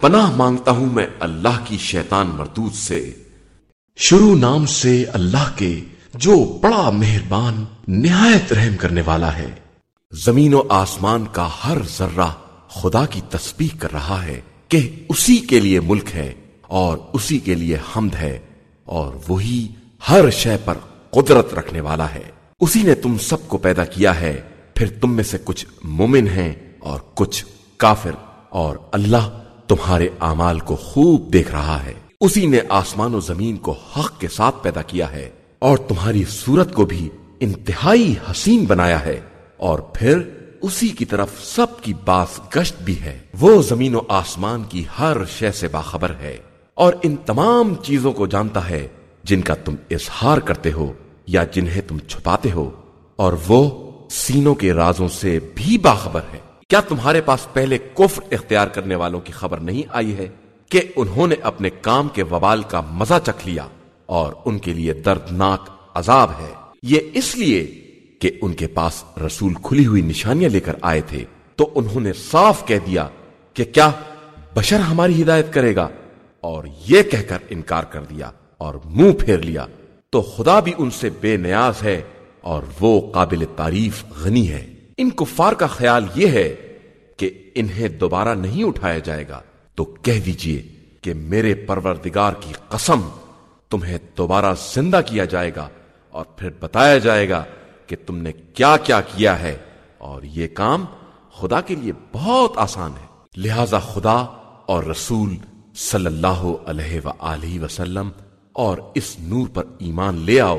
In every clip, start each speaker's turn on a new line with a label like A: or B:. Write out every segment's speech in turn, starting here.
A: پناہ مانگتا ہوں میں اللہ کی شیطان مردود سے۔ شروع نام سے اللہ کے جو بڑا مہربان، نہایت رحم کرنے والا ہے۔ زمین و آسمان کا ہر ذرہ خدا کی تسبیح کر رہا ہے کہ اسی کے لیے ملک ہے اور اسی کے لیے حمد ہے اور وہی ہر شے پر قدرت رکھنے والا ہے۔ اسی نے تم سب کو پیدا کیا ہے، پھر تم میں سے کچھ مومن ہیں اور کچھ کافر اور اللہ تمہارے اعمال کو خوب دیکھ رہا ہے۔ اسی نے آسمان و زمین کو حق کے ساتھ پیدا کیا ہے اور تمہاری صورت کو بھی انتہائی حسین بنایا ہے۔ اور پھر اسی کی طرف سب کی باس گشت بھی ہے۔ وہ زمین و آسمان کی ہر شے سے باخبر ہے اور ان تمام چیزوں کو جانتا ہے جن کا تم اظہار کرتے ہو یا جنہیں تم چھپاتے ہو۔ اور وہ سینوں کے رازوں سے بھی باخبر ہے۔ کیا تمہارے پاس پہلے کفر اختیار کرنے والوں کی خبر نہیں آئی ہے کہ انہوں نے اپنے کام کے وبال کا مزہ چکھ لیا اور ان کے لیے دردناک عذاب ہے؟ یہ اس لیے کہ ان کے پاس رسول کھلی ہوئی نشانیاں لے کر آئے تھے، تو انہوں نے صاف کہہ دیا کہ کیا بشر ہماری ہدایت کرے گا؟ اور یہ کہہ کر انکار کر دیا اور منہ پھیر لیا۔ تو خدا بھی ان سے بے نیاز ہے اور وہ قابل تعریف غنی ہے۔ ان کفار کا خیال یہ ہے کہ انہیں دوبارہ نہیں اٹھایا جائے گا۔ تو کہہ دیجیے کہ میرے پروردگار کی قسم، تمہیں دوبارہ زندہ کیا جائے گا اور پھر بتایا جائے گا کہ تم نے کیا کیا کیا ہے۔ اور یہ کام خدا کے لیے بہت آسان ہے۔ لہذا خدا اور رسول صلی اللہ علیہ وآلہ وسلم اور اس نور پر ایمان لے آؤ،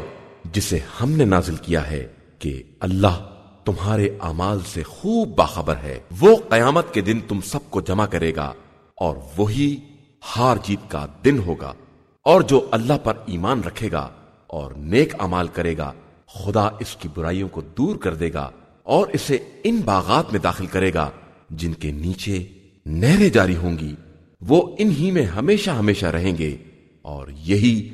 A: جسے ہم نے نازل کیا ہے کہ اللہ تمہارے اعمال سے خوب باخبر ہے۔ وہ قیامت کے دن تم سب کو جمع کرے گا اور وہی ہار جیت کا دن ہوگا۔ اور جو اللہ پر ایمان رکھے گا اور نیک امال کرے گا، خدا اس کی برائیوں کو دور کر دے گا اور اسے ان باغات میں داخل کرے گا جن کے نیچے نہریں جاری ہوں گی۔ وہ انہی میں ہمیشہ ہمیشہ رہیں گے اور یہی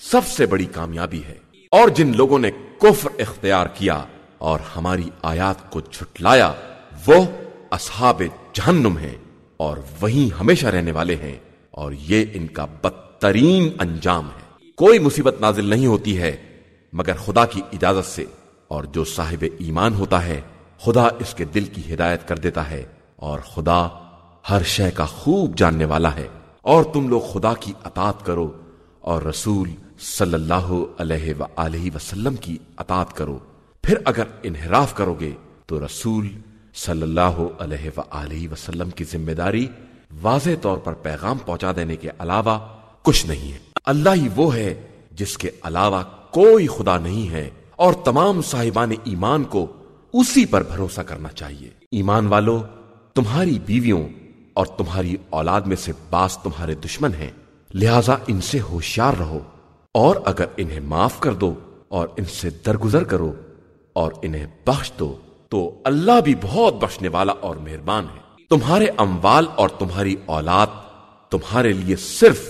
A: سب سے بڑی کامیابی ہے۔ اور جن لوگوں نے کفر اختیار کیا اور ہماری آیات کو جھٹلایا، وہ اصحاب جہنم ہیں اور وہیں ہمیشہ رہنے والے ہیں اور یہ ان کا بدترین انجام ہے۔ کوئی مصیبت نازل نہیں ہوتی ہے، مگر خدا کی اجازت سے اور جو صاحب ایمان ہوتا ہے، خدا اس کے دل کی ہدایت کر دیتا ہے اور خدا ہر شے کا خوب جاننے والا ہے۔ اور تم لوگ خدا کی اطاعت کرو اور رسول صلی اللہ علیہ وآلہ وسلم کی اطاعت کرو۔ پھر اگر انحراف کرو گے، تو رسول صلی اللہ علیہ وآلہ وسلم کی ذمہ داری واضح طور پر پیغام پہنچا دینے کے علاوہ کچھ نہیں ہے۔ اللہ ہی وہ ہے جس کے علاوہ کوئی خدا نہیں ہے اور تمام صاحبان ایمان کو اسی پر بھروسہ کرنا چاہیے۔ ایمان والو، تمہاری بیویوں اور تمہاری اولاد میں سے باس تمہارے دشمن ہیں، لہذا ان سے ہوشیار رہو اور اگر انہیں معاف کر دو اور ان سے درگزر کرو اور انہیں بخش دو، تو اللہ بھی بہت بخشنے والا اور مہربان ہے۔ تمہارے اموال اور تمہاری اولاد تمہارے لیے صرف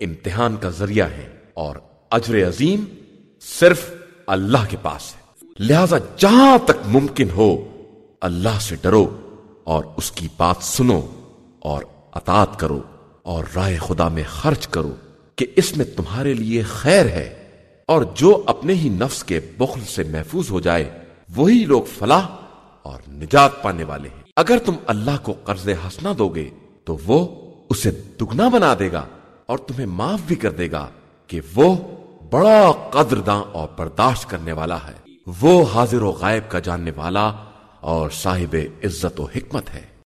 A: امتحان کا ذریعہ ہے اور اجر عظیم صرف اللہ کے پاس ہے۔ لہذا جہاں تک ممکن ہو، اللہ سے ڈرو اور اس کی بات سنو اور اطاعت کرو اور رائے خدا میں خرچ کرو کہ اس میں تمہارے لیے خیر ہے۔ اور جو اپنے ہی نفس کے بخل سے محفوظ ہو جائے، وہی لوگ فلاح اور نجات پانے والے ہیں۔ اگر تم اللہ کو قرض ہنسنا دو گے تو وہ اسے دگنا بنا دے گا اور تمہیں معاف بھی کر دے گا کہ وہ بڑا قدرداں اور برداشت کرنے والا ہے۔ وہ حاضر و غائب کا جاننے والا اور صاحب عزت و حکمت ہے۔